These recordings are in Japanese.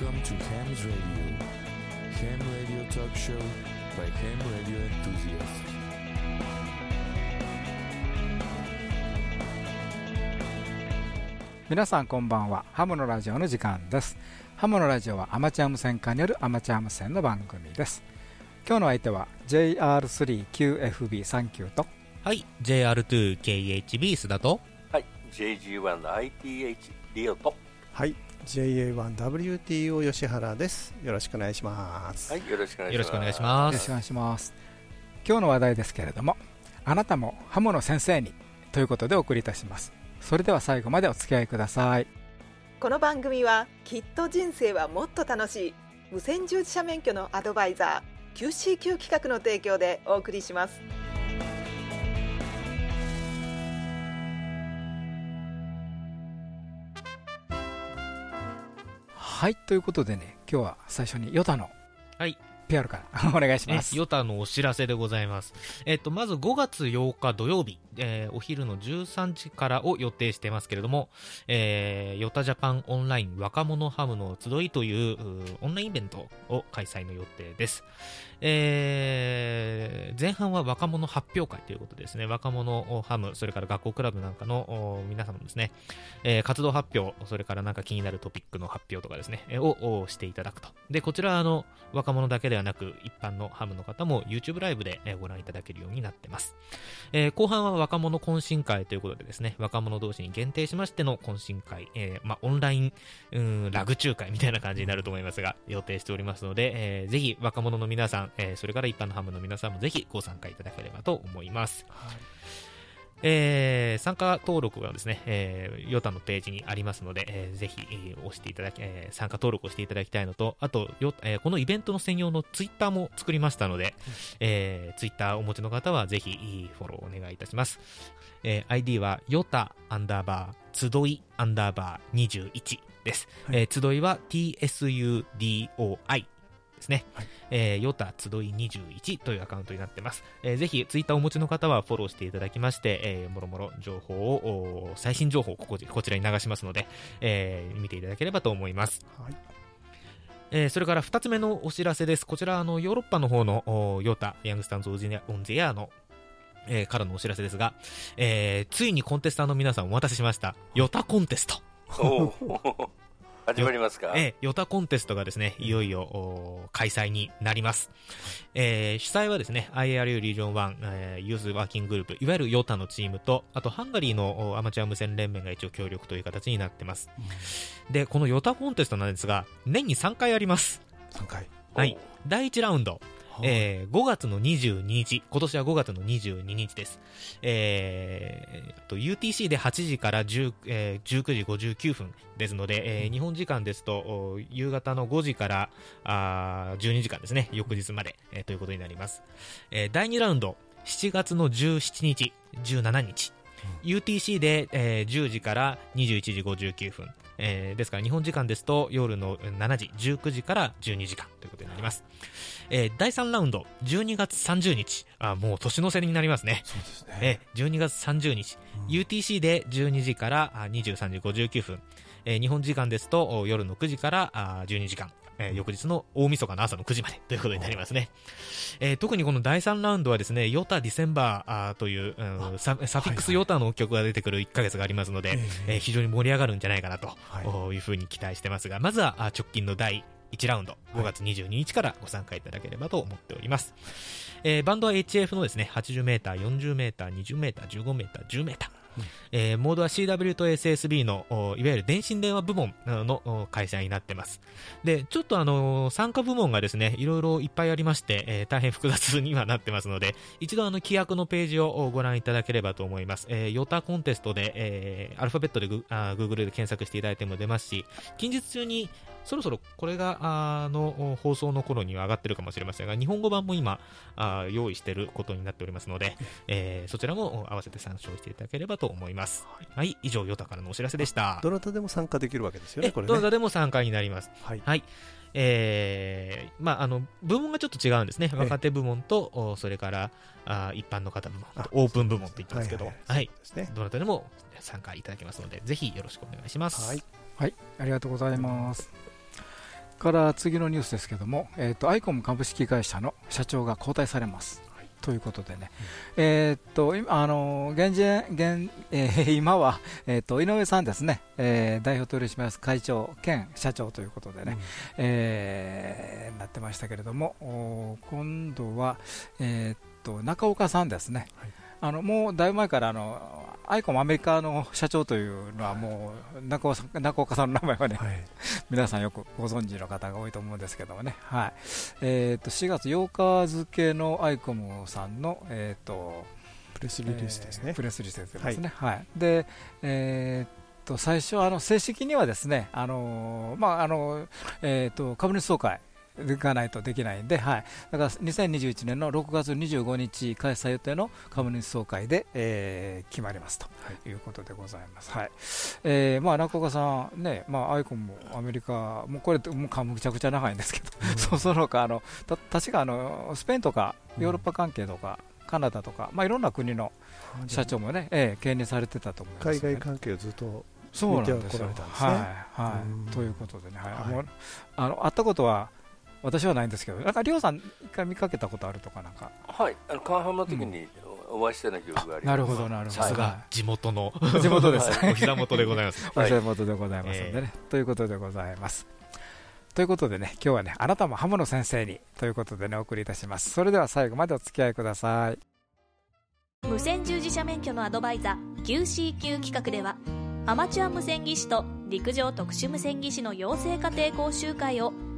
Welcome to Ham's Radio. Ham Radio Talk Show by Ham Radio Enthusiasts. 皆さんこんばんはハムのラジオの時間ですハムのラジオはアマチュア無線化によるアマチュア無線の番組です今日の相手は JR3QFB39 とはい JR2KHB 須田とはい、JG1ITH リオと、はい JA1WTO 吉原です。よろしくお願いします、はい、よろしくお願いします。よろしくお願いしよます。ろしくお願いします。今日の話題ですけれどもあなたもハムの先生にということでお送りいたします。それでは最後までお付き合いください。この番組はきっと人生はもっと楽しい無線従事者免許のアドバイザー QCQ 企画の提供でお送りしますはいということでね今日は最初にヨタのはい。PR から お願いします、ヨタのお知らせでございます。えっと、まず5月8日土曜日、えーお昼の13時からを予定してますけれども、えーヨタジャパンオンライン若者ハムの集いといううオンラインイベントを開催の予定です。えー前半は若者発表会ということですね。若者ハム、それから学校クラブなんかの皆様のですね、えー活動発表、それからなんか気になるトピックの発表とかですね、えーをおしていただくと。で、こちらはあの、若者だけではなく、一般のハムの方も YouTube ライブでえご覧いただけるようになってます。えー後半は若者懇親会ということでですね、若者同士に限定しましての懇親会、えーまあ、オンライン、うん、ラグ仲介みたいな感じになると思いますが、予定しておりますので、えーぜひ若者の皆さん、えーそれから一般のハムの皆さんもぜひご参加いただければと思います。えー参加登録がですね、えーヨタのページにありますので、えーぜひ、えー押していただき、えー参加登録をしていただきたいのと、あと、よえーこのイベントの専用のツイッターも作りましたので、えーツイッターお持ちの方はぜひいいフォローお願いいたします。えー ID は、ヨタアンダーバー、集いアンダーバー21です。えー集いは TSUDOI ですね。はいえーヨタ集い21というアカウントになってます。えーぜひ、ツイッターお持ちの方はフォローしていただきまして、えーもろもろ情報を、お最新情報をここでこちらに流しますので、えー見ていただければと思います。はいえーそれから2つ目のお知らせです。こちら、あの、ヨーロッパの方のおヨタ、ヤングスタンズ・オン・ゼ・エアの、えーからのお知らせですが、えーついにコンテスターの皆さんお待たせしました。ヨタコンテスト。始まりますか？えーヨタコンテストがですね、いよいよお開催になります。えー主催はですね、IRU リージョン1、えーユースワーキンググループ、いわゆるヨタのチームと、あとハンガリーのおアマチュア無線連盟が一応協力という形になってます。で、このヨタコンテストなんですが、年に3回あります。3回はい。第1ラウンド、はい。えー5月の22日、今年は5月の22日です。えーあと UTC で8時から10、えー19時59分ですので、えー日本時間ですと、お夕方の5時からあー12時間ですね、翌日まで、えーということになります。えー第2ラウンド、7月の17日、17日、UTC で、えー10時から21時59分、えーですから日本時間ですと夜の7時、19時から12時間ということになります。えー第3ラウンド、12月30日、あもう年の瀬になりますね。そうですね。えー12月30日、UTC で12時からあ23時59分、えー日本時間ですとお夜の9時からあ12時間、えー翌日の大晦日の朝の9時まで。ということになりますね。えー特にこの第3ラウンドはですね、ヨタディセンバーという、うんササフィックスヨタの曲が出てくる1ヶ月がありますので、えええー非常に盛り上がるんじゃないかなと、はいうふうに期待してますが、まずはあ直近の第1ラウンド、5月22日からご参加いただければと思っております。えーバンドは HF のですね、80m、40m、20m、15m、10m。えーモードは CW と SSB のおいわゆる電信電話部門のお会社になってます。で、ちょっとあのー参加部門がですね、いろいろいっぱいありまして、えー大変複雑にはなってますので、一度あの規約のページをおご覧いただければと思います。えーヨタコンテストで、えーアルファベットでグあー Google で検索していただいても出ますし、近日中にそろそろこれがあーのお放送の頃には上がってるかもしれませんが、日本語版も今あー用意していることになっておりますので、えーそちらもお合わせて参照していただければと思います。はい、以上、ヨタからのお知らせでした。どなたでも参加できるわけですよえねこれねどなたでも参加になります。はいはい。えーまあ、あの、部門がちょっと違うんですね。え若手部門と、おそれから、あ一般の方部門、オープン部門って言ってますけど、ははいい、はいですねどなたでも参加いただけますので、ぜひよろしくお願いします。はいはい、ありがとうございます。から次のニュースですけども、えー、とアイコム株式会社の社長が交代されます。ということでね、えーっと今あの現時現、えー 今は、えーっと井上さんですね、えー代表取締役会長兼社長ということでね、えーなってましたけれども、今度は、えーっと中岡さんですね、はいあのもうだいぶ前からあのアイコムアメリカの社長というのはもう中岡さん中岡さんの名前はね、はい。皆さんよくご存知の方が多いと思うんですけどもね、はい。えー、と4月8日付のアイコムさんの、えー、とプレスリリースですね。えープレスリリースですね、はい。でえー、と最初あの正式にはですねあのーまああのえー、と株主総会がないとできないんで、はい、だから2021年の6月25日開催予定の株主総会で、えー決まりますとい。うことでございます。はい。えーまあ、中岡さん、ねまあ、アイコンもアメリカ、もうこれ、もうかむちゃくちゃ長いんですけど、そう その他あのた確かあのスペインとかヨーロッパ関係とか、カナダとか、まあ、いろんな国の社長もね、ええ兼任されてたと思います、海外関係をずっとそうなんですよ。見ては来られたんですね。はい。はうん。い、ということでね、はい。はい。あの会ったことは私はないんですけど、なんか、りょうさん、一回見かけたことあるとか、なんか、はい、あのカンの時にお会いしたような記憶があります。なるほど、なるほど、さすがは地元のい 地元です、お膝元でございます。お膝元でございますのでね、ということでございます。ということでね、今日はね、あなたもハムの先生にということでね、お送りいたします。それでは最後までお付き合いください。無線従事者免許のアドバイザー QCQ 企画ではアマチュア無線技師と陸上特殊無線技師の養成家庭講習会を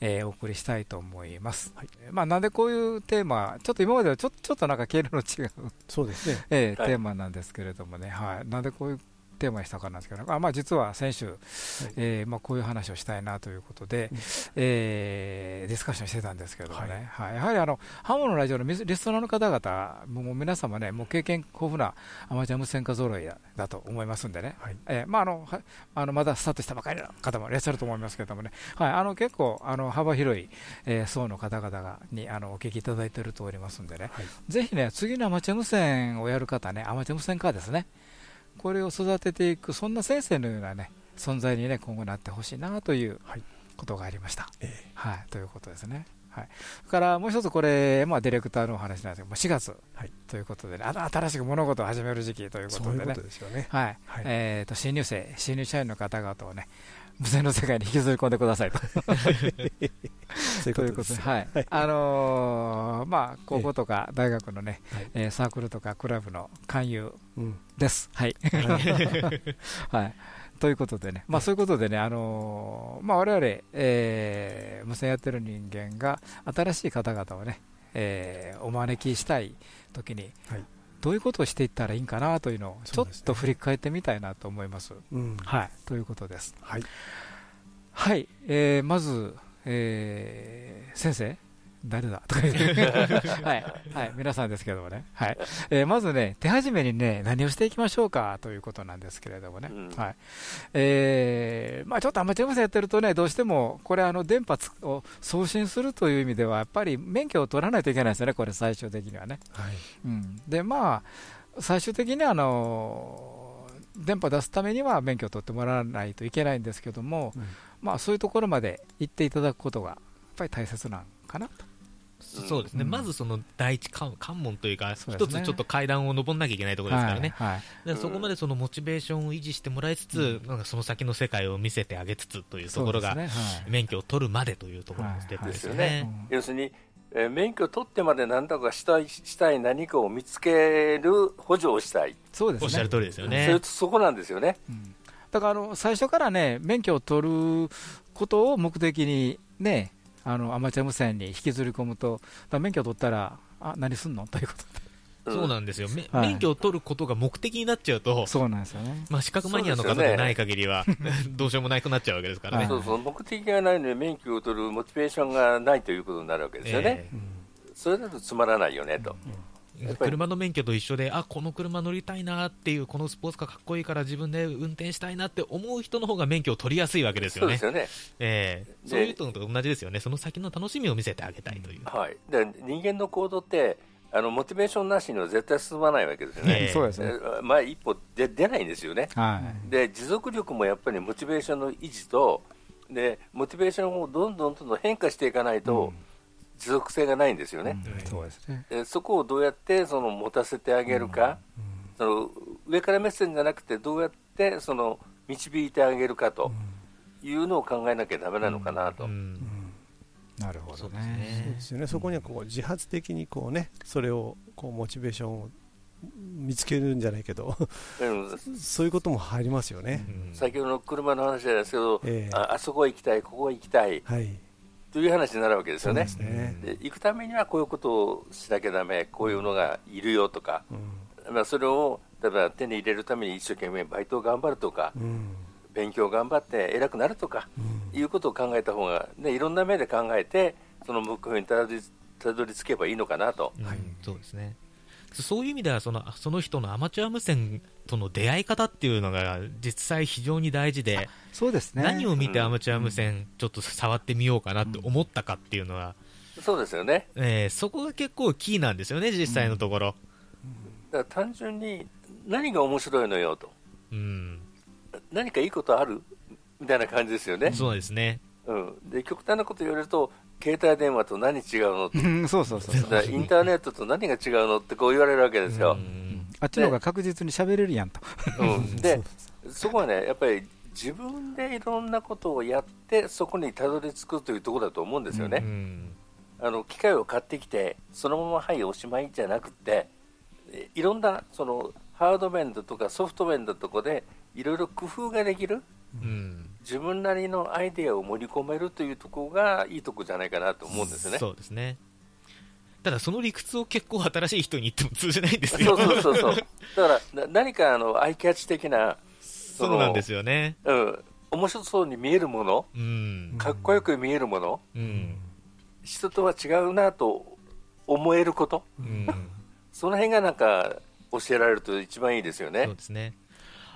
えーお送りしたいと思います。まあ、なんでこういうテーマ、ちょっと今まではちょちょっとなんか経路の違う、そうですね。はい。えーテーマなんですけれどもね、はい、なんでこういうテーマにしたかなんですけど、あまあ、実は先週、えーまあ、こういう話をしたいなということで、えーディスカッションしてたんですけどもね、はい。やはりあのハモのラジオのリストラーの方々、もう皆様ね、もう経験豊富なアマチュア無線化揃いだだと思いますんでね、はい。えーまあ、あのはあのまだスタートしたばかりの方もいらっしゃると思いますけれどもね、はい、あの結構あの幅広い、えー層の方々がにあのお聞きいただいているとおりますんでね、はい。ぜひね、次のアマチュア無線をやる方ね、アマチュア無線化ですね、これを育てていく、そんな先生のようなね、存在にね、今後なってほしいなというはい。ことがありました。えはい、ということですね。はい、からもう一つ、これ、まあ、ディレクターのお話なんですけど、もう4月、はい。ということでね、新しく物事を始める時期というえことでね。新入生、新入社員の方々をね、無線の世界に引きずり込んでくださいと。とことですいうことで、はいあのーまあ、高校とか大学のね、はいえーサークルとかクラブの勧誘うんです。はい。はい。ということでね、まあそういうことでね、あのーまあ我々、えー無線やってる人間が新しい方々をね、えーお招きしたいときに、はいどういうことをしていったらいいんかなというのをちょっと振り返ってみたいなと思います。うんはい。ということです。はいはい。えーまず、えー先生誰だ？とか言って。はい、はい、皆さんですけどもね、はい。えーまずね、手始めにね、何をしていきましょうか？ということなんですけれどもね、うん。はい。えーまあ、ちょっとアマチュア無線やってるとね、どうしてもこれ、あの電波つを送信するという意味では、やっぱり免許を取らないといけないですよね、これ、最終的にはね。はい。うん、で、まあ、最終的にあの電波出すためには免許を取ってもらわないといけないんですけども、うん。まあ、そういうところまで行っていただくことがやっぱり大切なんかなと。そうですね、うん。まずその第一関関門というか、一つちょっと階段を登んなきゃいけないところですからね、はいはい。でそこまでそのモチベーションを維持してもらいつつ、なんかその先の世界を見せてあげつつというところが、ね。はい。免許を取るまでというところのステップですよはい。ね。うん要するに、えー免許取ってまで何とかしたいしたい何かを見つける補助をしたい、そうですね。おっしゃる通りですよそねれ。そこなんですよね。うん。だからあの最初からね、免許を取ることを目的にね、あのアマチュア無線に引きずり込むと、免許を取ったら、あ何すんの？ということで、そうなんですよ、めはい。免許を取ることが目的になっちゃうと、そうなんですよね。まあ、資格マニアの方でない限りは、どうしようもなくなっちゃうわけですからね。はい。そうそう。目的がないのに免許を取るモチベーションがないということになるわけですよね。ええ。それだとつまらないよねと。やっぱり車の免許と一緒で、あこの車乗りたいなっていう、このスポーツカーかっこいいから自分で運転したいなって思う人の方が免許を取りやすいわけですよね。そうですよね。ええでそういうのと同じですよね。その先の楽しみを見せてあげたいという。はい。で人間の行動って、あのモチベーションなしには絶対進まないわけですよね。ええそうですね。え前一歩で出ないんですよね。はい。で持続力もやっぱりモチベーションの維持とでモチベーションをどんどんどんどん変化していかないと、持続性がないんですよね、そうですね。でそこをどうやってその持たせてあげるか、その上から目線じゃなくてどうやってその導いてあげるかというのを考えなきゃだめなのかなと、うん。なるほどそうですね。そうですよね。そこにはこう自発的にこうねそれをこうモチベーションを見つけるんじゃないけど。うん。そういうことも入りますよね、うん。先ほどの車の話ですけど、ええ。ああそこ行きたい、ここ行きたい。はいという話になるわけですよね。ねで行くためにはこういうことをしなきゃだめ、こういうのがいるよとか、まあ、それを例えば手に入れるために一生懸命バイトを頑張るとか、うんうん勉強頑張って偉くなるとか、いうことを考えた方が、ね、いろんな目で考えて、その目標にたどりたどり着けばいいのかなと。うんそうですね。そういう意味ではその、その人のアマチュア無線との出会い方っていうのが実際非常に大事で、そうですね。何を見てアマチュア無線ちょっと触ってみようかなって思ったかっていうのは、そうですよね。えーそこが結構キーなんですよね、実際のところ。だから単純に何が面白いのよと。うん、何かいいことある？みたいな感じですよね。そうですね。うん。で、極端なこと言われると、携帯電話と何違うのって うんそうそうそう。だからインターネットと何が違うのってこう言われるわけですよう。んあっちの方が確実に喋れるやんと。うん、でそこはね、やっぱり自分でいろんなことをやって、そこにたどり着くというところだと思うんですよね。うんあの機械を買ってきて、そのままはい、おしまいじゃなくて、えいろんなそのハード面だとかソフト面だとかで、いろいろ工夫ができる、うん自分なりのアイデアを盛り込めるというところがいいところじゃないかなと思うんですね。そうですね。ただ、その理屈を結構新しい人に言っても通じないんですよ。そうそうそうそう。だからな何かあのアイキャッチ的な、そうなんですよね。うん、面白そうに見えるもの、うん。かっこよく見えるもの、うん。人とは違うなと思えること、うん。その辺がなんか教えられると一番いいですよねそう。ですね。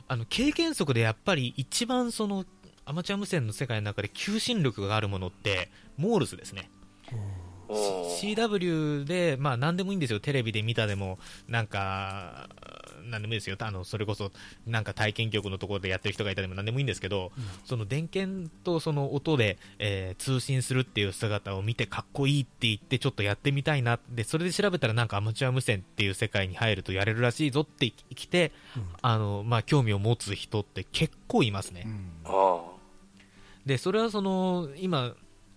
あの、経験則でやっぱり一番その、アマチュア無線の世界の中で求心力があるものって、モールスですね。うん CW で、まあ何でもいいんですよ。テレビで見たでも、なんか、なんでもいいですよ。あの、それこそ、なんか体験局のところでやってる人がいたでもなんでもいいんですけど、その電源とその音で、えー通信するっていう姿を見てかっこいいって言ってちょっとやってみたいな。で、それで調べたらなんかアマチュア無線っていう世界に入るとやれるらしいぞって来て、あの、まあ興味を持つ人って結構いますね。あでそれはその今、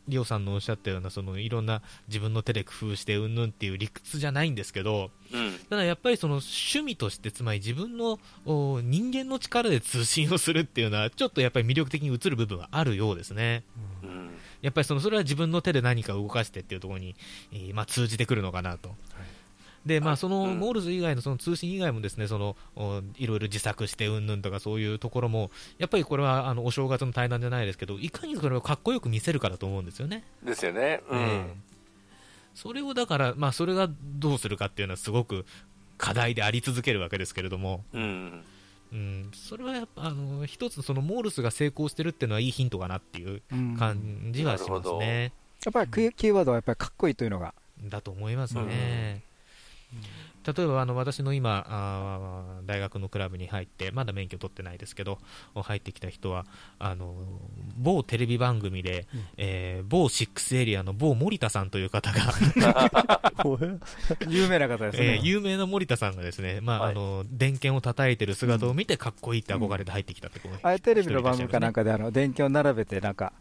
リオさんのおっしゃったようなそのいろんな自分の手で工夫してうんぬんっていう理屈じゃないんですけどあうんただやっぱりその趣味としてつまり自分のお人間の力で通信をするっていうのはちょっとやっぱり魅力的に映る部分はあるようですね。うんやっぱりそのそれは自分の手で何かを動かしてっていうところに、えーまあ、通じてくるのかなと。でまあ、そのうんモールス以外のその通信以外もですねそのおいろいろ自作してうんぬんとかそういうところもやっぱりこれはあのお正月の対談じゃないですけどいかにそれをかっこよく見せるかだと思うんですよね。ですよね。うんええそれをだから、まあ、それがどうするかっていうのはすごく課題であり続けるわけですけれども、うんうん、それはやっぱあの一つそのモールスが成功してるっていうのはいいヒントかなっていううん感じはしますなるね。やっぱりキーキーワードはやっぱりかっこいいというのが。だと思いますね。例えばあの私の今あー大学のクラブに入ってまだ免許取ってないですけど入ってきた人はあの某テレビ番組で、えー某シックスエリアの某森田さんという方が 有名な方ですえーね。有名な森田さんがですね、まあはい。あの電源を叩いてる姿を見てかっこいいって憧れて入ってきたってこう、あれテレビの番組かなんか、かであの電気を並べてなんか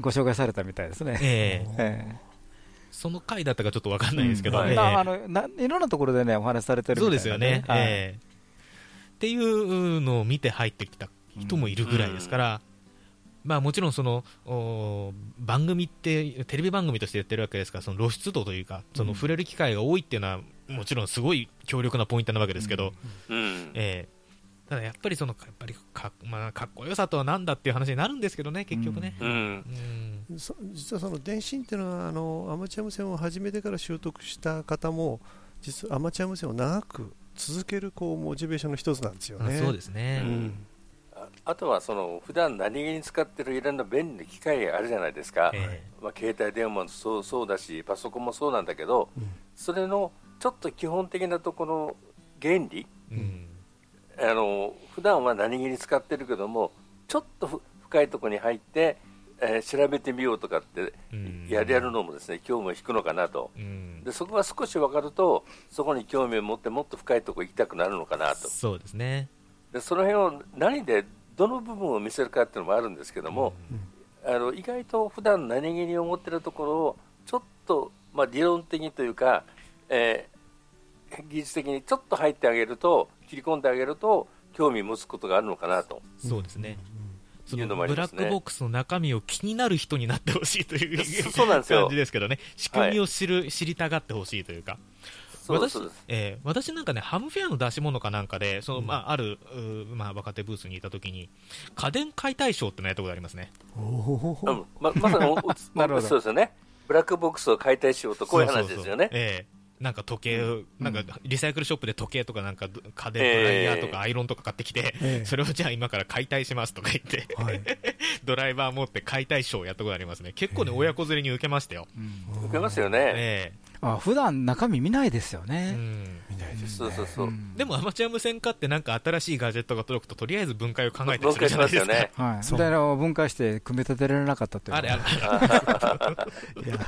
ご紹介されたみたいですね。えーえその回だったかちょっとわかんないですけど、うんえーえまああのないろんなところでねお話しされてるそうみたいなんですよね、はい。えーっていうのを見て入ってきた人もいるぐらいですから、まあ、もちろんそのお番組ってテレビ番組としてやってるわけですからその露出度というかその触れる機会が多いっていうのはもちろんすごい強力なポイントなわけですけど、うん。えーただやっぱりそのやっぱりか,、まあ、かっこよさとはなんだっていう話になるんですけどね結局ね、うん。うん。そ実はその電信っていうのはあのアマチュア無線を始めてから習得した方も実はアマチュア無線を長く続けるこうモチベーションの一つなんですよね。あそうですね、うん。ああとはその普段何気に使ってるいろんな便利な機械があるじゃないですか、えまあ、携帯電話もそうそうだしパソコンもそうなんだけど、うん。それのちょっと基本的なところ原理えうんあの普段は何気に使ってるけどもちょっとふ深いところに入って、えー調べてみようとかってうん。ややるのもですね興味を引くのかなと。うん。でそこが少し分かるとそこに興味を持ってもっと深いところ行きたくなるのかなと。そうですね。でその辺を何でどの部分を見せるかっていうのもあるんですけども、あの意外と普段何気に思ってるところをちょっと、まあ、理論的にというか、えー技術的にちょっと入ってあげると切り込んであげると興味持つことがあるのかなと。そうですね、そのブラックボックスの中身を気になる人になってほしいというそ そうなんですよ。感じですけどね、仕組みを知る、知りたがってほしいというか、私えー私なんかね、ハムフェアの出し物かなんかで、そのうんまあ、ある、まあ、若手ブースにいたときに、家電解体ショーってのやったことありますね。おーうん。ままさにおお なるほど。そうですよね。ブラックボックスを解体しようとこういう話ですよね。そうそうそう。ええなんか時計を、なんかリサイクルショップで時計とかなんか家電ドライヤーとかアイロンとか買ってきて、ええ。それをじゃあ今から解体しますとか言って、はい。ドライバー持って解体ショーやったことありますね。結構ね、親子連れに受けましたよ。受けますよね、えあ普段中身見ないですよえね。うん。見ないですね。そうそうそう、うん。でもアマチュア無線化ってなんか新しいガジェットが届くととりあえず分解を考えたりするじゃないですか。ね。はい、そうであの分解して組み立てられなかったっていう。のあれはあれ。いや。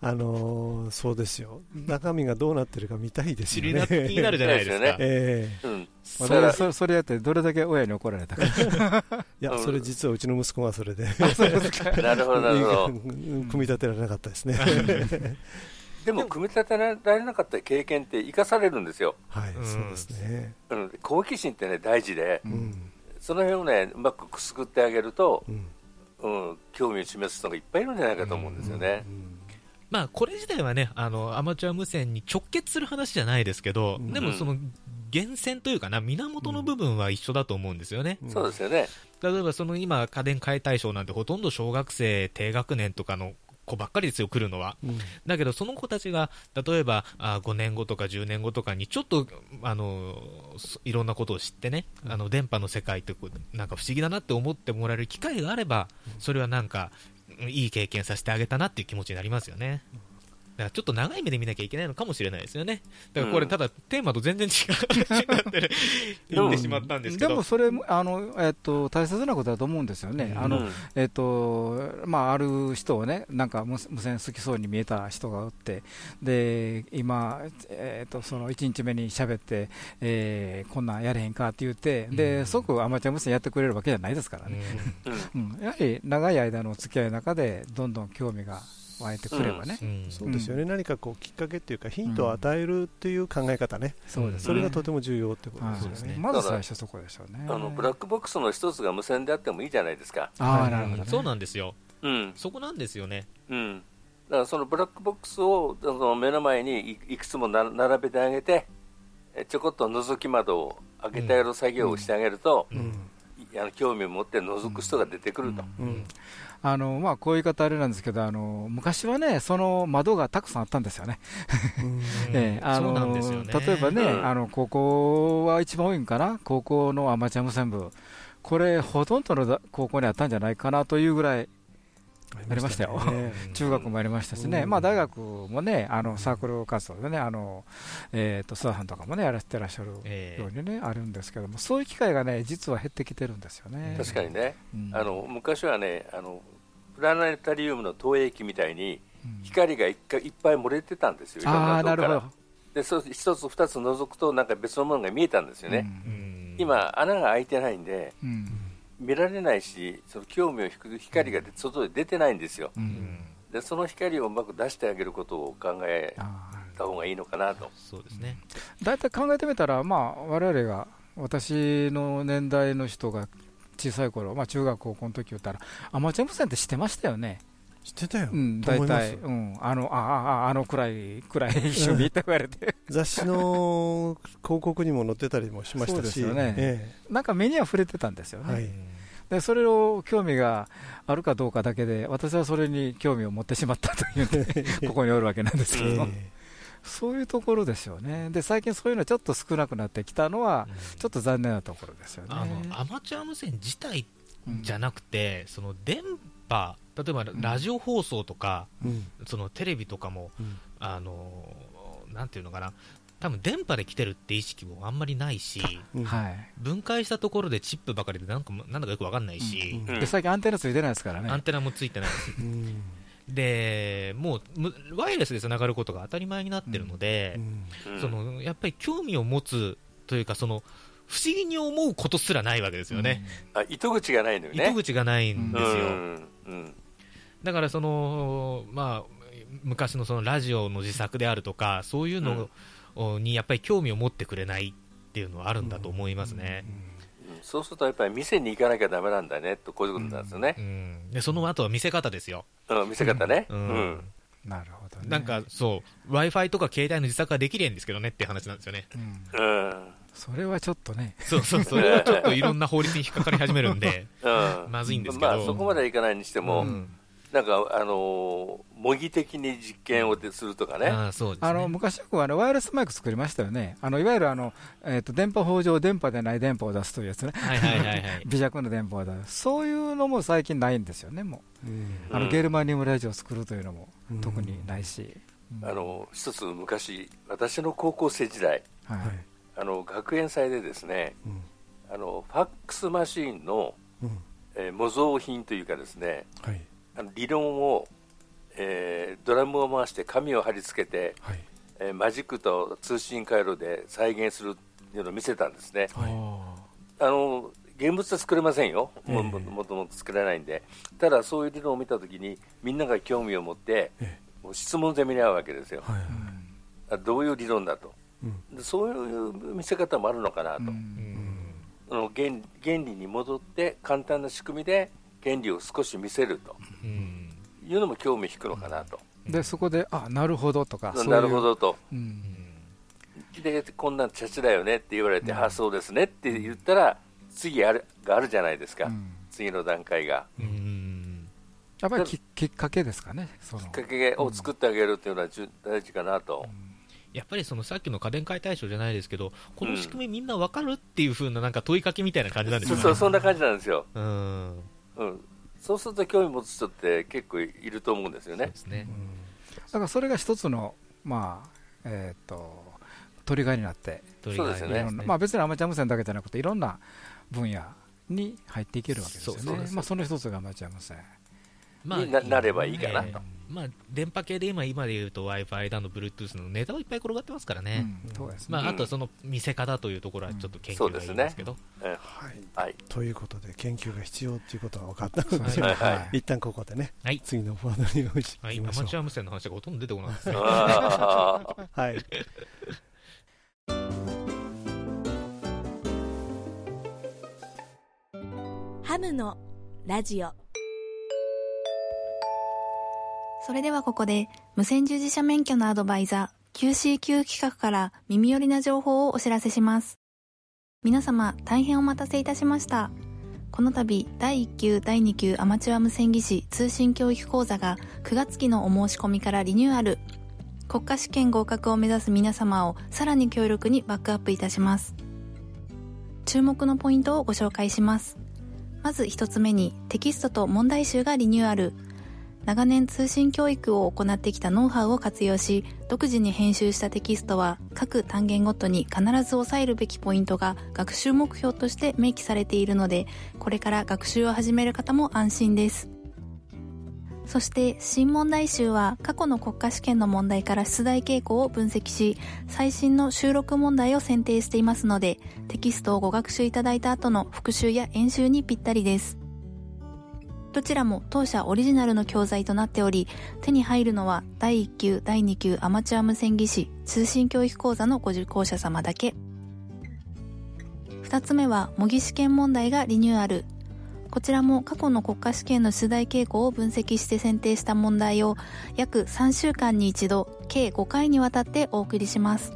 あのーそうですよ。中身がどうなってるか見たいですよ知りなね。気になるじゃないですか。えうん、そだかられそそれやってどれだけ親に怒られたか。えいやそれ実はうちの息子がそれで。なるほどなるほど。組み立てられなかったですねでも組み立てられなかった経験って生かされるんですよ、はいうん。そうですね。うん、好奇心ってね大事で、うん。その辺をねうまくくすぐってあげると、うん。うん、興味を示す人がいっぱいいるんじゃないかと思うんですよね。まあ、これ自体はね、あの、アマチュア無線に直結する話じゃないですけど、うん。でもその、源泉というかな、源の部分は一緒だと思うんですよね。そうですよね。例えば、その今、家電解体ショーなんてほとんど小学生、低学年とかの子ばっかりですよ、来るのは。うんだけど、その子たちが、例えば、あ5年後とか10年後とかに、ちょっと、あの、そいろんなことを知ってね、あの、電波の世界ってなんか不思議だなって思ってもらえる機会があれば、それはなんか、うんいい経験させてあげたなっていう気持ちになりますよね。だからちょっと長い目で見なきゃいけないのかもしれないですよね。だからこれ、うんただ、テーマと全然違う話になってる、言ってしまったんですけど。でもそれあの、えっと、大切なことだと思うんですよね、あのうんえっとまあ、ある人をね、なんか無無線好きそうに見えた人がおって、で今、えっとその1日目に喋って、えーこんなんやれへんかって言って、で即アマチュア無線やってくれるわけじゃないですからね、うん。うん。やはり長い間の付き合いの中で、どんどん興味が湧いてくればね、うん。そうですよね、何かこうきっかけっていうかヒントを与えるっていう考え方ね、そうですね。それがとても重要ってことはいですよね。まず最初そこでしょうね。あのブラックボックスの一つが無線であってもいいじゃないですか。あーなるほどね。そうなんですよ。うん、そこなんですよね。うん。だからそのブラックボックスをその目の前にいいくつもな並べてあげて、えちょこっと覗き窓を開けてあげる作業をしてあげると、うん。いあの興味を持って覗く人が出てくると。うんあのまあ、こういう方あれなんですけどあの、昔はね、その窓がたくさんあったんですよね。うん ええあのそうなんですよね。例えばね、うんあの高校は一番多いんかな、高校のアマチュア無線部、これ、ほとんどのだ高校にあったんじゃないかなというぐらい、ありましたよ。ね 中学もありましたしね、うん。まあ、大学もね、あのサークル活動でね、あのえー、とツアーハンとかもね、やらせてらっしゃるええ。ようにね、あるんですけども、そういう機会がね、実は減ってきてるんですよね。確かにね、うん。あの昔はねあの、プラネタリウムの投影機みたいに、うん。光がいっかいっぱい漏れてたんですよ、いろんああ、なるほど。。でそう一つ、二つ覗くと、なんか別のものが見えたんですよね、うん。今、穴が開いてないんで、見られないし、その興味を引く光が出外で出てないんですよ、うん。でその光をうまく出してあげることを考えた方がいいのかなと。そうですね。大体考えてみたら、まあ、我々が、私の年代の人が小さい頃、まあ中学、高校の時言ったら、アマチュア無線って知ってましたよね。知ってたよ、うん、大体、うん、あの、ああ、ああのくらい、くらい 趣味って言われて、雑誌の広告にも載ってたりもしましたし、ね。え。なんか目には触れてたんですよね。はいで、それを興味があるかどうかだけで、私はそれに興味を持ってしまったというね、え ここにおるわけなんですけど、えそういうところですよね。で、最近そういうのちょっと少なくなってきたのは、ちょっと残念なところですよね。あのアマチュア無線自体うんじゃなくて、その電波、例えばラジオ放送とか、うん。そのテレビとかも、うん。あのなんていうのかな、多分電波で来てるって意識もあんまりないし、うん。はい。分解したところでチップばかりでなんかもなんだかよくわかんないし、うん。で、最近アンテナついてないですからね。アンテナもついてないし。うん。でもうむワイヤレスでつながることが当たり前になってるので、うん。うんそのやっぱり興味を持つというか、その不思議に思うことすらないわけですよね、あ糸口がないのよね。糸口がないんですよ。うん。うん。だからその、まあ、昔のそのラジオの自作であるとか、そういうのにやっぱり興味を持ってくれないっていうのはあるんだと思いますね。うん。そうするとやっぱり店に行かなきゃダメなんだねとこういうことなんですよね。う、ん、でその後は見せ方ですよ、うん見せ方ね、ううん。んなるほどね。なんかそう、w i f i とか携帯の自作はできりゃいいんですけどねっていう話なんですよね、うん。うん。それはちょっとね、そうそう、それはちょっといろんな法律に引っかかり始めるんで、うん。まずいんですけど。まあ、そこまではいかないにしても、うんなんか、あのー模擬的に実験をでするとかね、ああそうですね。あの昔よくあのワイヤレスマイク作りましたよね、あのいわゆるあの、えー、と電波法上、電波でない電波を出すというやつね、はいはいはいはい、微弱な電波を出す、そういうのも最近ないんですよね、もう。あのうんゲルマニウムラジオを作るというのもうん。特にないし、うん。あの一つ昔、私の高校生時代、はい。はい。あの学園祭でですねうん。あのファックスマシーンの、うん。えー模造品というかですねはいあの理論を、えードラムを回して紙を貼り付けて、はい。えーマジックと通信回路で再現するっていうのを見せたんですね。はい。あの現物は作れませんよ、もええ。ももともと作れないんで、ただそういう理論を見たときに、みんなが興味を持って、え。もう質問攻めに遭うわけですよ、はい。あどういう理論だと、うん。でそういう見せ方もあるのかなと、うん。うん。あの原原理に戻って、簡単な仕組みで原理を少し見せると。うんいうのも興味引くのかなと、でそこで、あなるほどとか、そういう。なるほ、どと、うん。でこんなんチャチだよねって言われて、あそうですねって言ったら、次あるがあるじゃないですか、うん。次の段階が。うん。やっぱりききっかけですかね、きっかけを作ってあげるっていうのはじゅ大事かなと、やっぱりそのさっきの家電解体ショーじゃないですけど、この仕組みみんなわかるっていう風ななんか問いかけみたいな感じなんですよね。そうそうそんな感じなんですよ、うん。うん、そうすると興味持つ人って結構いると思うんですよねそうで。すね。だからそれが一つの、まあえー、とトリガーになって、鳥そうですよねまあ、別にアマチュア無線だけじゃなくて、いろんな分野に入っていけるわけですよね、そうそうですまあ、その一つがアマチュア無線。にななればいいかなと。ええ。まあ、電波系で今、今で言うと Wi-Fi だの、Bluetooth のネタはいっぱい転がってますからね。うん。そうですね。まあ、うんあとはその見せ方というところはちょっと研究がいるんですけど、うん。はい。はい、ということで研究が必要ということが分かったのではい。はい。はい一旦ここでねはい、次のワードに移はい、アりましょう。マチュア無線の話がほとんど出てこないですはい。ハムのラジオそれではここで無線従事者免許のアドバイザー QCQ 企画から耳寄りな情報をお知らせします。皆様大変お待たせいたしました。この度第1級第2級アマチュア無線技師通信教育講座が9月期のお申し込みからリニューアル。国家試験合格を目指す皆様をさらに強力にバックアップいたします。注目のポイントをご紹介します。まず一つ目にテキストと問題集がリニューアル。長年通信教育を行ってきたノウハウを活用し独自に編集したテキストは各単元ごとに必ず押さえるべきポイントが学習目標として明記されているのでこれから学習を始める方も安心です。そして新問題集は過去の国家試験の問題から出題傾向を分析し最新の収録問題を選定していますのでテキストをご学習いただいた後の復習や演習にぴったりです。どちらも当社オリジナルの教材となっており、手に入るのは第1級、第2級アマチュア無線技師通信教育講座のご受講者様だけ。二つ目は模擬試験問題がリニューアル。こちらも過去の国家試験の出題傾向を分析して選定した問題を約3週間に一度計5回にわたってお送りします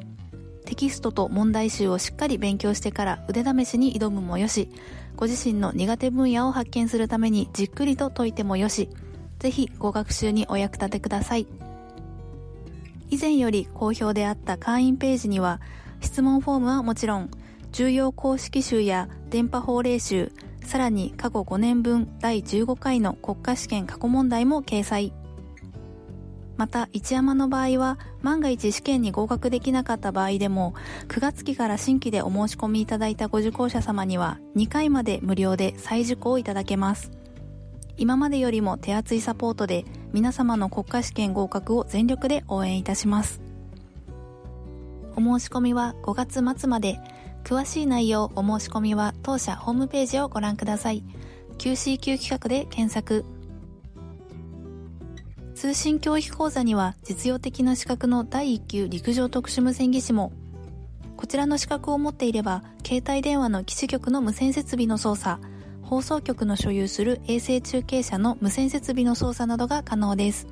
テキストと問題集をしっかり勉強してから腕試しに挑むもよしご自身の苦手分野を発見するためにじっくりと解いてもよしぜひご学習にお役立てください。以前より好評であった会員ページには質問フォームはもちろん重要公式集や電波法令集さらに過去5年分第15回の国家試験過去問題も掲載。また一山の場合は万が一試験に合格できなかった場合でも9月期から新規でお申し込みいただいたご受講者様には2回まで無料で再受講いただけます。今までよりも手厚いサポートで皆様の国家試験合格を全力で応援いたします。お申し込みは5月末まで。詳しい内容お申し込みは当社ホームページをご覧ください。QCQ 企画で検索。通信教育講座には実用的な資格の第1級陸上特殊無線技師も。こちらの資格を持っていれば携帯電話の基地局の無線設備の操作放送局の所有する衛星中継車の無線設備の操作などが可能です。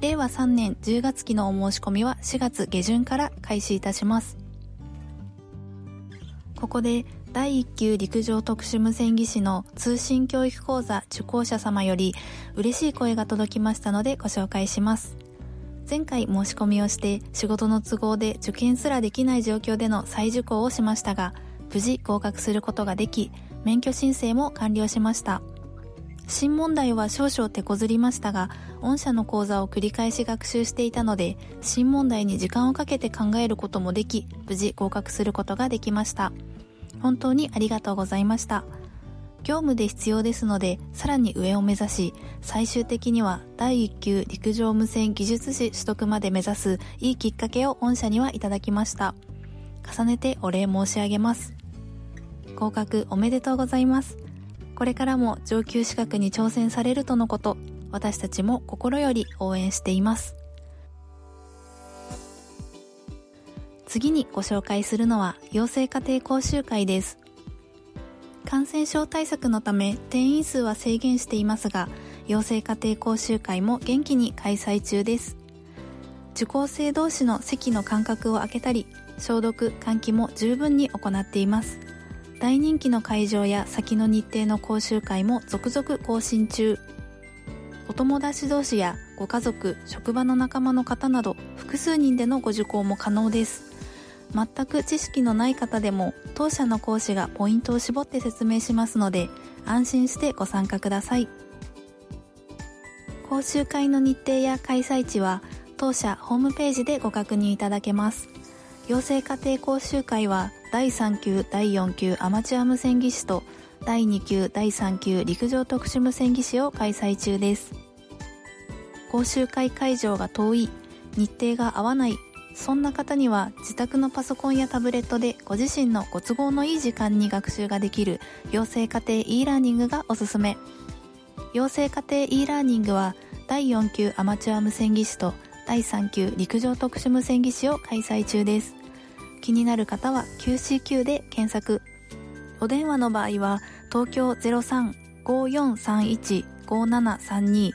令和3年10月期のお申し込みは4月下旬から開始いたします。ここで第1級陸上特殊無線技師の通信教育講座受講者様より嬉しい声が届きましたのでご紹介します。前回申し込みをして仕事の都合で受験すらできない状況での再受講をしましたが無事合格することができ免許申請も完了しました。新問題は少々手こずりましたが御社の講座を繰り返し学習していたので新問題に時間をかけて考えることもでき無事合格することができました。本当にありがとうございました。業務で必要ですのでさらに上を目指し最終的には第1級陸上無線技術士取得まで目指すいいきっかけを御社にはいただきました。重ねてお礼申し上げます。合格おめでとうございます。これからも上級資格に挑戦されるとのこと私たちも心より応援しています。次にご紹介するのは養成家庭講習会です。感染症対策のため定員数は制限していますが養成家庭講習会も元気に開催中です。受講生同士の席の間隔を空けたり消毒換気も十分に行っています。大人気の会場や先の日程の講習会も続々更新中。お友達同士やご家族職場の仲間の方など複数人でのご受講も可能です。全く知識のない方でも当社の講師がポイントを絞って説明しますので安心してご参加ください。講習会の日程や開催地は当社ホームページでご確認いただけます。養成家庭講習会は第3級第4級アマチュア無線技師と第2級第3級陸上特殊無線技師を開催中です。講習会会場が遠い日程が合わないそんな方には自宅のパソコンやタブレットでご自身のご都合のいい時間に学習ができる養成家庭 e ラーニングがおすすめ。養成家庭 e ラーニングは第4級アマチュア無線技師と第3級陸上特殊無線技師を開催中です。気になる方は QCQ で検索。お電話の場合は東京0354315732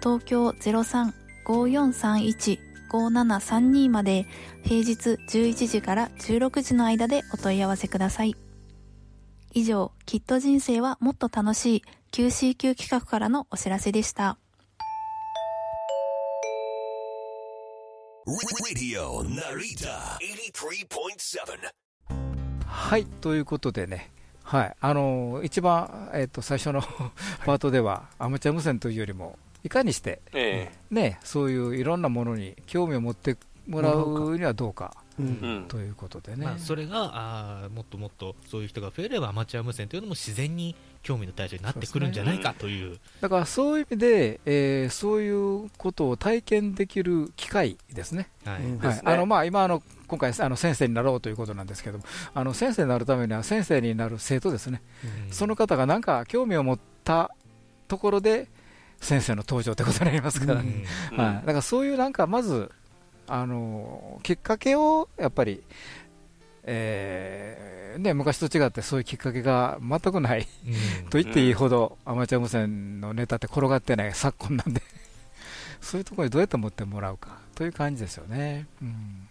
東京035431 0354315732まで平日11時から16時の間でお問い合わせください。以上きっと人生はもっと楽しい QCQ 企画からのお知らせでした。Radio Narita 83.7. はいということでね、はいあのー一番、えー、と最初の パートでは、アマチュア無線というよりも、いかにして、えね、そういういろんなものに興味を持ってもらうにはどうかうん。ということでね。まあ、それがあーもっともっとそういう人が増えればアマチュア無線というのも自然に興味の対象になってくるんじゃないかという。だからそういう意味で、えーそういうことを体験できる機会ですね。はい。あのまあ、今あの、今回あの先生になろうということなんですけども、あの先生になるためには先生になる生徒ですね、うん。その方が何か興味を持ったところで、先生の登場ということになりますから。ね、うん。はい、だからそういうなんか、まずあのきっかけをやっぱり、えーね、昔と違ってそういうきっかけが全くないうん。と言っていいほど、アマチュア無線のネタって転がってない昨今なんで、そういうところにどうやって持ってもらうかという感じですよね。うん、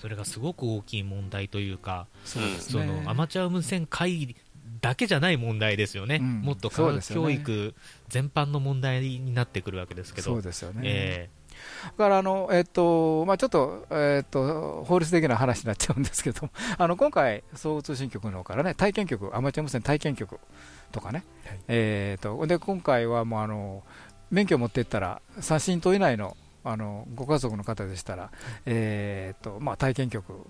それがすごく大きい問題というか、そうですそね。のアマチュア無線会だけじゃない問題ですよね、うん。もっと科学教育全般の問題になってくるわけですけど、そうですよね。えだからあの、えっとまあ、ちょっと,、えっと法律的な話になっちゃうんですけど、あの今回、総合通信局の方からね、体験局、アマチュア無線体験局とかね、はい。えっとで今回はもうあの免許を持っていったら、三振島以内のあのご家族の方でしたら、えっとまあ、体験局を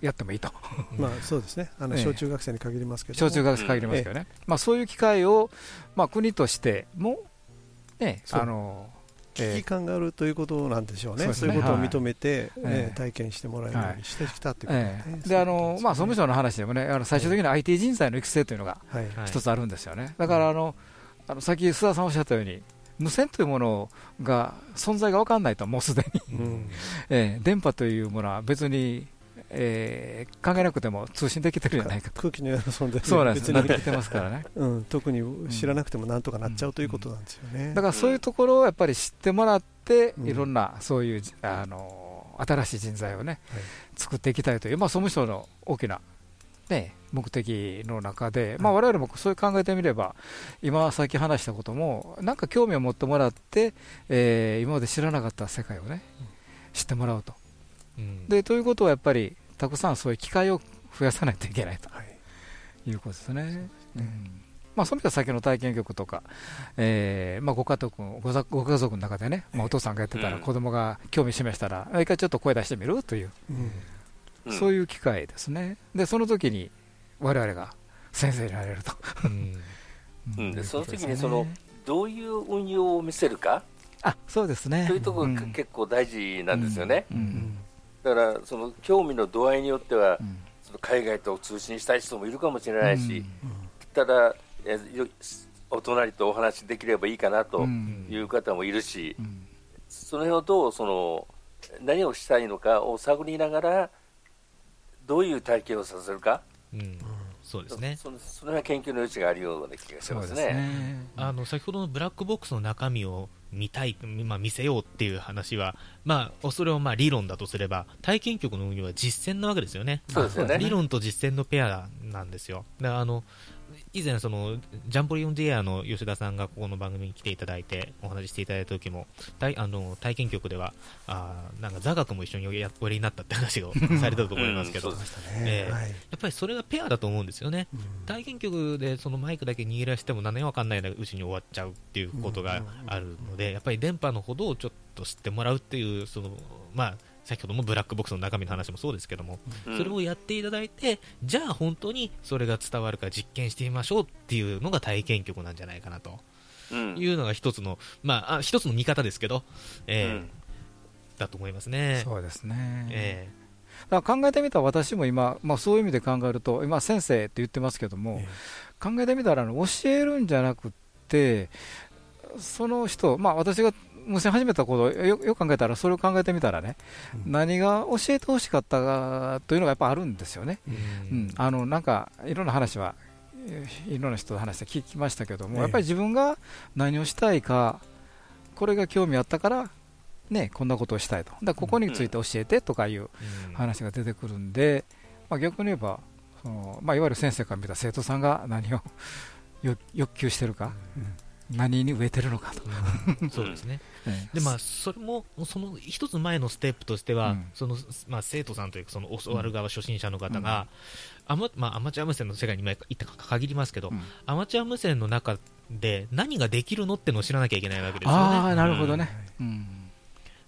やってもいいと、まあそうですね。あのええ。小中学生に限りますけども。小中学生限りますけどね、まあ、そういう機会を、まあ、国としても、ね、あの危機感があるということなんでしょうね。そうね。いうことを認めて、はい。ねええ体験してもらえるようにしてきたということであのまあ、総務省の話でもね、あの最終的には IT 人材の育成というのがはい。はい一つあるんですよね、だからあの、あのさっき須田さんおっしゃったように、無線というものが存在が分かんないと、もうすでに、うん。ええ。電波というものは別に、ええ考えなくても通信できてるじゃないかと、空気のような存在そうなんです、なってきてますからね。うん、特に知らなくてもなんとかなっちゃうということなんですよね。だからそういうところをやっぱり知ってもらって、うん。いろんなそういうあの新しい人材をね、はい。作っていきたいという、まあ、総務省の大きな、ね、目的の中で、まあ我々もそういう考えてみれば、今、さっき話したことも、なんか興味を持ってもらって、えー今まで知らなかった世界をね、知ってもらうと。うん。でということはやっぱり、たくさんそういう機会を増やさないといけないと。はい。いうことですね。うん。まあ、そういう意味では先の体験局とか、えーまあ、ご家族ござご家族の中でね、まあ、お父さんがやってたら、うん。子供が興味示したら、一回ちょっと声出してみるという、うん。そういう機会ですね。で、その時に我々が先生になれると。その時にそのどういう運用を見せるかあそうですね。というところがうん。結構大事なんですよね、うん。うんだからその興味の度合いによってはうん。その海外と通信したい人もいるかもしれないし、うん。ただえよお隣とお話できればいいかなとうん。いう方もいるし、うん。その辺をどうその何をしたいのかを探りながらどういう体験をさせるか、うんそうですね。そのその辺は研究の余地があるような気がしそうですますね。ね。あの先ほどのブラックボックスの中身を見たい、まあ、見せようっていう話は、まあ、それをまあ理論だとすれば体験局の運用は実践なわけですよね。そうですよね。理論と実践のペアなんですよ。あの以前そのジャンボリオンディアの吉田さんがここの番組に来ていただいてお話ししていただいた時も体あの体験局ではあーなんか座学も一緒にやおやりになったって話を されたと思いますけど、やっぱりそれがペアだと思うんですよねうん体験局でそのマイクだけ握らせても何も分かんないうちに終わっちゃうってい。うことがあるので、やっぱり電波のほどをちょっと知ってもらうっていう、そのまあ、先ほどもブラックボックスの中身の話もそうですけども、うん。それをやっていただいて、じゃあ本当にそれが伝わるか実験してみましょうっていうのが体験局なんじゃないかなと。うん。いうのが一つの、まあ、あ一つの見方ですけど、えーうん。だと思いますね。そうですね。えだから考えてみたら私も今、まあ、そういう意味で考えると、今、先生って言ってますけども、考えてみたらあの教えるんじゃなくて、その人、まあ、私が無線始めたことよ、よく考えたら、それを考えてみたらね、うん。何が教えてほしかったかというのがやっぱあるんですよね。ーうん、あのなんかいろんな話は、えーいろんな人と話して聞きましたけども、ええ。やっぱり自分が何をしたいか、これが興味あったから、ね、こんなことをしたいと、だここについて教えてとかいううん。話が出てくるんで、まあ、逆に言えば、そのまあ、いわゆる先生から見た生徒さんが何を 欲欲求してるか、何に植えてるのかと。そうですね。ええでまあ、それもその一つ前のステップとしては、うんそのまあ、生徒さんというかその教わる側初心者の方が、アマまあ、アマチュア無線の世界に今行ったか限りますけど、うんアマチュア無線の中で何ができるのってのを知らなきゃいけないわけですよね。ああ、なるほどね。うん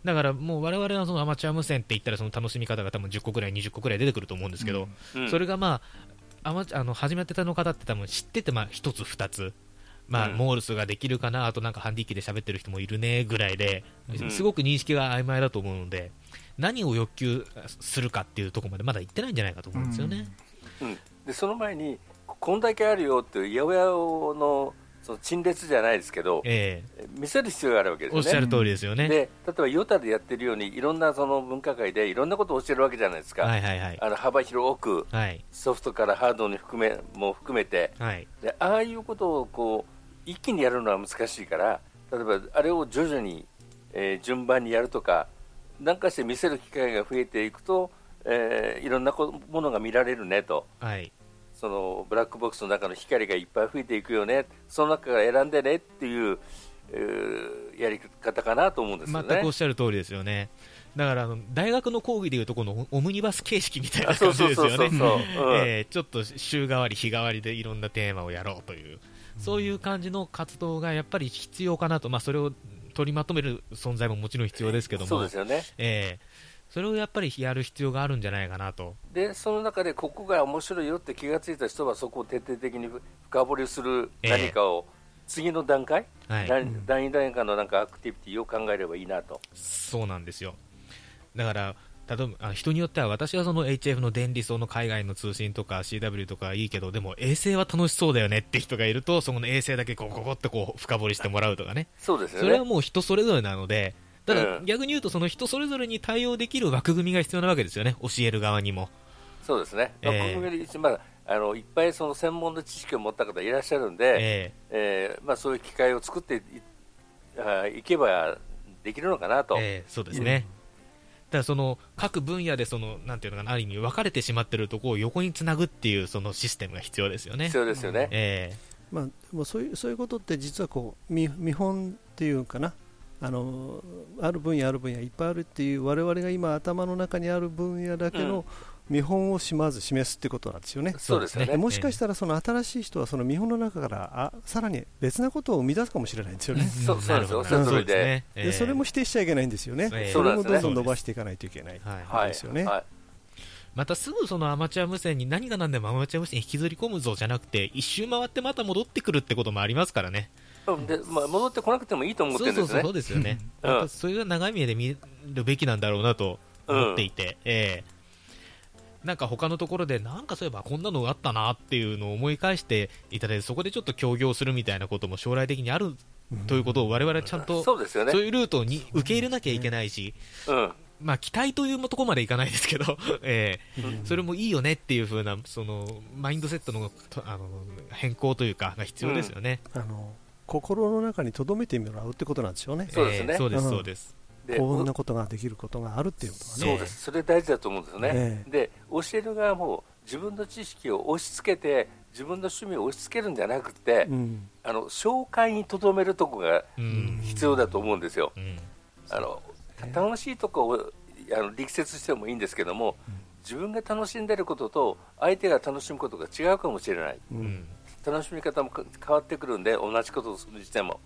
だからもう我々はそのアマチュア無線って言ったらその楽しみ方が多分10個くらい、20個くらい出てくると思うんですけど、うんそれがまあ、アマあの始めてたの方って多分知っててまあ1つ、2つ。まあ、うんモールスができるかな、あとなんかハンディ機で喋ってる人もいるねぐらいで、うんすごく認識が曖昧だと思うので、何を欲求するかっていうところまでまだ行ってないんじゃないかと思うんですよね。うんでその前にこんだけあるよっていう八百屋のその陳列じゃないですけど、え見せる必要があるわけですよね。おっしゃる通りですよね。で例えばヨタでやってるようにいろんなその分科会でいろんなことを教えるわけじゃないですか、はいはいはい。あの幅広くはい。ソフトからハードに含めも含めてはい。でああいうことをこう一気にやるのは難しいから例えばあれを徐々に、えー順番にやるとかなんかして見せる機会が増えていくと、えーいろんなこものが見られるねとはい。そのブラックボックスの中の光がいっぱい増えていくよねその中から選んでねっていう、えーやり方かなと思うんですよね。全くおっしゃる通りですよね。だからあの大学の講義でいうとこのオムニバス形式みたいな感じですよね。ちょっと週替わり、日替わりでいろんなテーマをやろうという、そういう感じの活動がやっぱり必要かなと、まあ、それを取りまとめる存在ももちろん必要ですけども、そうですよねえーそれをやっぱりやる必要があるんじゃないかなと。でその中でここが面白いよって気がついた人はそこを徹底的に深掘りする何かを、次の段階、はい第第二段階のなんかアクティビティを考えればいいなと。そうなんですよ。だから、例えばあ人によっては私はその HF の電離層の海外の通信とか CW とかいいけど、でも衛星は楽しそうだよねって人がいると、そこの衛星だけこうここってこう深掘りしてもらうとかね。そうですよね。それはもう人それぞれなので、ただうん逆に言うとその人それぞれに対応できる枠組みが必要なわけですよね。教える側にも。そうですね。ええまあああのいっぱいその専門の知識を持った方いらっしゃるんで、ええーまあそういう機会を作っていあいけばできるのかなと。ええそうですね。だからその各分野でそのなんていうのかなある意味分かれてしまっているところを横につなぐっていうそのシステムが必要ですよね。必要ですよね。えまあ、もうそういうそういうことって実はこう見見本っていうかなあのある分野ある分野いっぱいあるっていう我々が今頭の中にある分野だけの見本をしまず示すってことなんですよね。そうですよねでもしかしたらその新しい人はその見本の中からあさらに別なことを生み出すかもしれないんですよね。そうそうですよ。おっしゃなるほどる通りで。でそれも否定しちゃいけないんですよね。ええそれもどんどん伸ばしていかないといけない。ですよねはいまたすぐそのアマチュア無線に何が何でもアマチュア無線に引きずり込むぞじゃなくて一周回ってまた戻ってくるってこともありますからね。うんでまあ、戻ってこなくてもいいと思ってるんですね。そうそうそうですよね。うんやっぱそれが長い目で見るべきなんだろうなと思っていて、ええなんか他のところでなんかそういえばこんなのがあったなっていうのを思い返していただいてそこでちょっと協業するみたいなことも将来的にあるということを我々はちゃんとそうですよね。そういうルートに受け入れなきゃいけないし、うん。まあ、期待というところまでいかないですけど、ええうんそれもいいよねっていう風なそのマインドセットのとあの変更というかが必要ですよね。あの心の中に留めてもらうってことなんですよね。そうですねええそうですうんそうです。でこんなことができることがあるっていうことがね。そうです、それ大事だと思うんですよね、えで教える側も自分の知識を押し付けて、自分の趣味を押し付けるんじゃなくて、うん。あの紹介にとどめるとこがうん。必要だと思うんですよ。うん。あの楽しいとこをあの力説してもいいんですけども、自分が楽しんでることと相手が楽しむことが違うかもしれない、ううん。ん楽しみ方もか変わってくるんで、同じことをするにしても、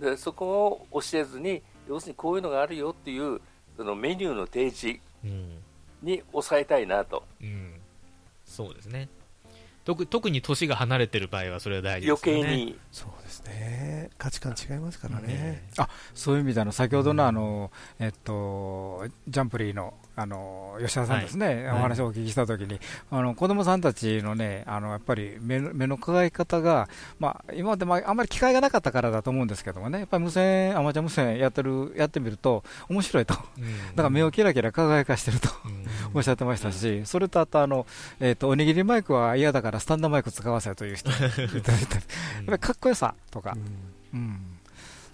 でそこを教えずに、要するにこういうのがあるよっていうそのメニューの提示うん。に抑えたいなと、うん。そうですね。特特に年が離れてる場合はそれは大事で余すよね。計に、そうですね。価値観違いますからね。あそういう意味であの先ほどのあの、えっと、ジャンプリーのあの吉田さんですね、はい。お話をお聞きしたときに、あの子供さんたちのね、あのやっぱり目の目の輝き方が、まあ、今まで、まあ、あんまり機会がなかったからだと思うんですけどもね、やっぱり無線、アマチュア無線やってるやってみると、面白いと、だうん。から目をキラキラ輝かしてると。うん。おっしゃってましたし、それとあとあの、えー、とおにぎりマイクは嫌だからスタンドマイク使わせという人。いただいた。り、やっぱりかっこよさとか、うん。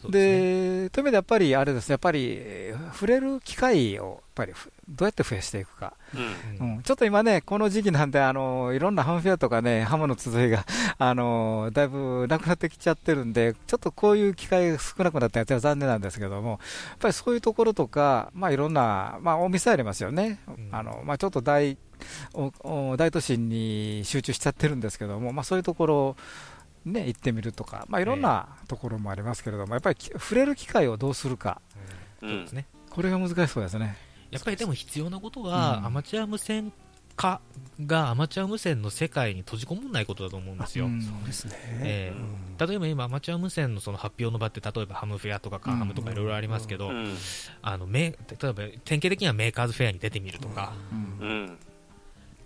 そうですね。でという意味でやっぱりあれですね。やっぱりえー触れる機会をやっぱりふどうやって増やしていくか、うん。うん。うん、ちょっと今ね、この時期なんで、あのいろんなハムフェアとかね、ハムの集いが、あのだいぶなくなってきちゃってるんで、ちょっとこういう機会が少なくなったやつは残念なんですけども、やっぱりそういうところとか、まあ、いろんな、まあ、お店ありますよね、ん。あのまあ、ちょっと大おお大都市に集中しちゃってるんですけども、まあ、そういうところ、ね、行ってみるとか、まあ、いろんなところもありますけれども、やっぱりき触れる機会をどうするか、うん。そうですね。これが難しそうですね。やっぱりでも必要なことは、うん。アマチュア無線化がアマチュア無線の世界に閉じこもらないことだと思うんですよ。うん。そうですね。ええ。うん。例えば今、アマチュア無線のその発表の場って、例えばハムフェアとかカーハムとかいろいろありますけど、うん。あのメ例えば典型的にはメーカーズフェアに出てみるとか、うん。うん。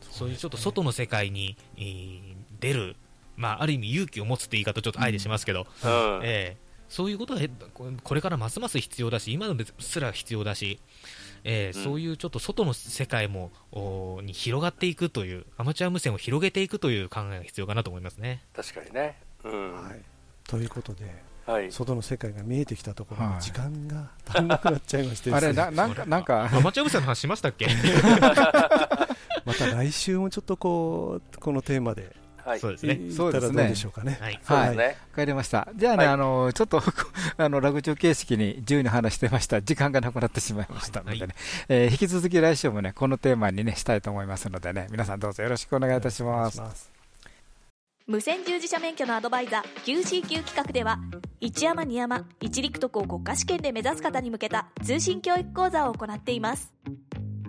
そういうちょっと外の世界に、えー出るまあ、ある意味勇気を持つって言い方ちょっとあえてしますけど、うん。ええ。そういうことがへここれからますます必要だし、今ですら必要だし、ええうん。そういうちょっと外の世界もおに広がっていくという、アマチュア無線を広げていくという考えが必要かなと思いますね。確かにね。うん。はい、ということではい。外の世界が見えてきたところはいに時間が足んなくなっちゃいましてですね。あれななんかなんか。アマチュア無線の話しましたっけ？また来週もちょっとこうこのテーマではい。そうですね。いそうですねでしょうかね。はい。そうですね。わかりました。じゃあね、はいあの、ちょっと、あの、ラグジュ形式に自由に話してました。時間がなくなってしまいましたのでね。はいえー引き続き来週もね、このテーマにね、したいと思いますのでね、皆さんどうぞよろしくお願いいたします。無線従事者免許のアドバイザー QCQ 企画では一山二山一陸徳を国家試験で目指す方に向けた通信教育講座を行っています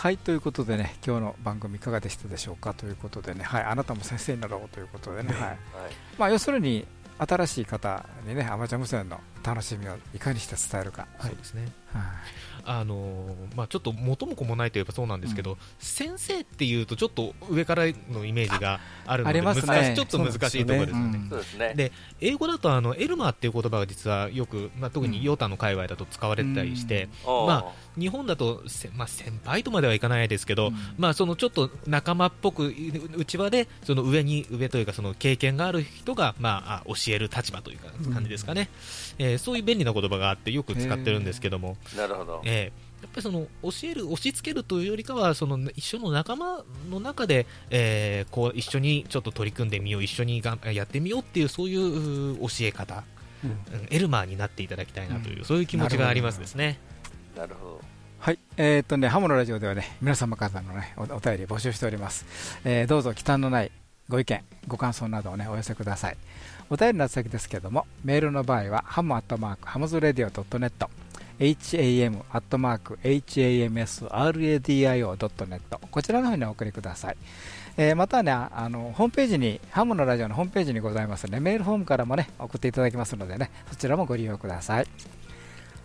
はい、ということでね、今日の番組いかがでしたでしょうかということでね、はい、あなたも先生になろうということでね、はい。はい。まあ、要するに、新しい方にね、アマチュア無線の楽しみをいかにして伝えるか。そうですね。はい。あのーまあ、ちょっと元も子もないといえばそうなんですけど、先生っていうとちょっと上からのイメージがあるのでありますね。難しいちょっと難しいところですよね。ですね。で英語だとあのエルマーっていう言葉が実はよく、まあ、特にヨタの界隈だと使われてたりして、おーま日本だとせ、まあ、先輩とまではいかないですけど、うん。まあ、そのちょっと仲間っぽくうちわでその上に上というかその経験がある人が、まあ、あ教える立場というか感じですかね、えーそういう便利な言葉があってよく使ってるんですけども、なるほど。えーやっぱりその教える、押し付けるというよりかはその一緒の仲間の中で、えーこう一緒にちょっと取り組んでみよう、一緒にがんやってみようっていうそういうう教え方、うんうんエルマーになっていただきたいなという、うんそういう気持ちがありますですね。なるほど。はい、えーっとね、ハモのラジオではね、皆様からのね、おお便り募集しております。えーどうぞ忌憚のないご意見、ご感想などをね、お寄せください。お便りの先ですけども、メールの場合は、ハムアットマーク、ハムズラディオ .net、ham アットマーク、hamsradio.net、こちらの方にお送りください。えーまたはね、あの、ホームページに、ハムのラジオのホームページにございますね、メールフォームからもね、送っていただきますのでね、そちらもご利用ください。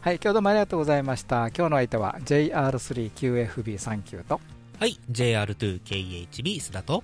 はい、今日どうもありがとうございました。今日の相手は JR3QFB39 と、はい、JR2KHB 須田と、